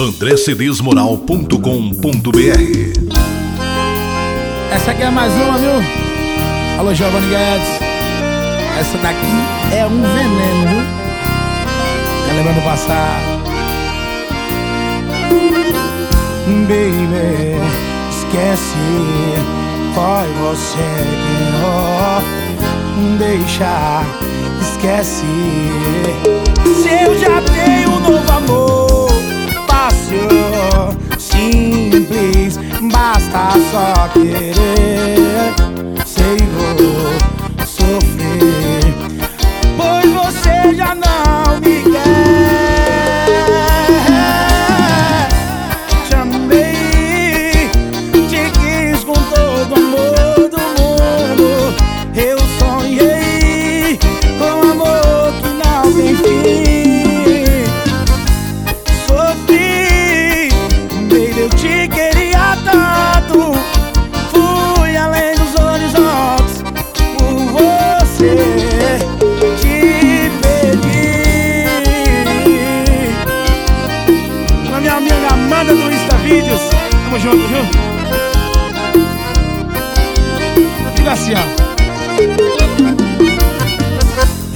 andrecedesmoral.com.br Essa aqui é mais uma, viu? Alô, Giovanni Guedes. Essa daqui é um veneno, viu? Tá lembrando passar. Baby, esquece, foi você quem deixa, esquece. Só querer. Junto, viu? Diga assim, ó.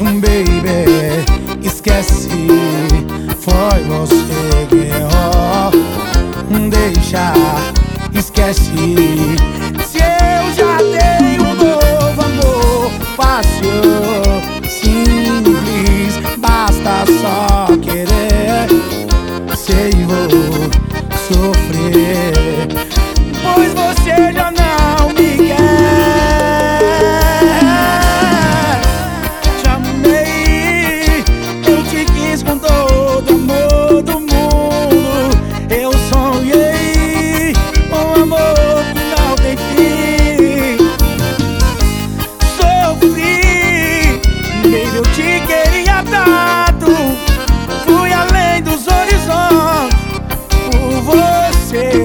Baby, esquece. Foi você que errou. Deixa, esquece. Se eu já tenho um novo amor, fácil, simples, basta só querer sei vou sofrer você.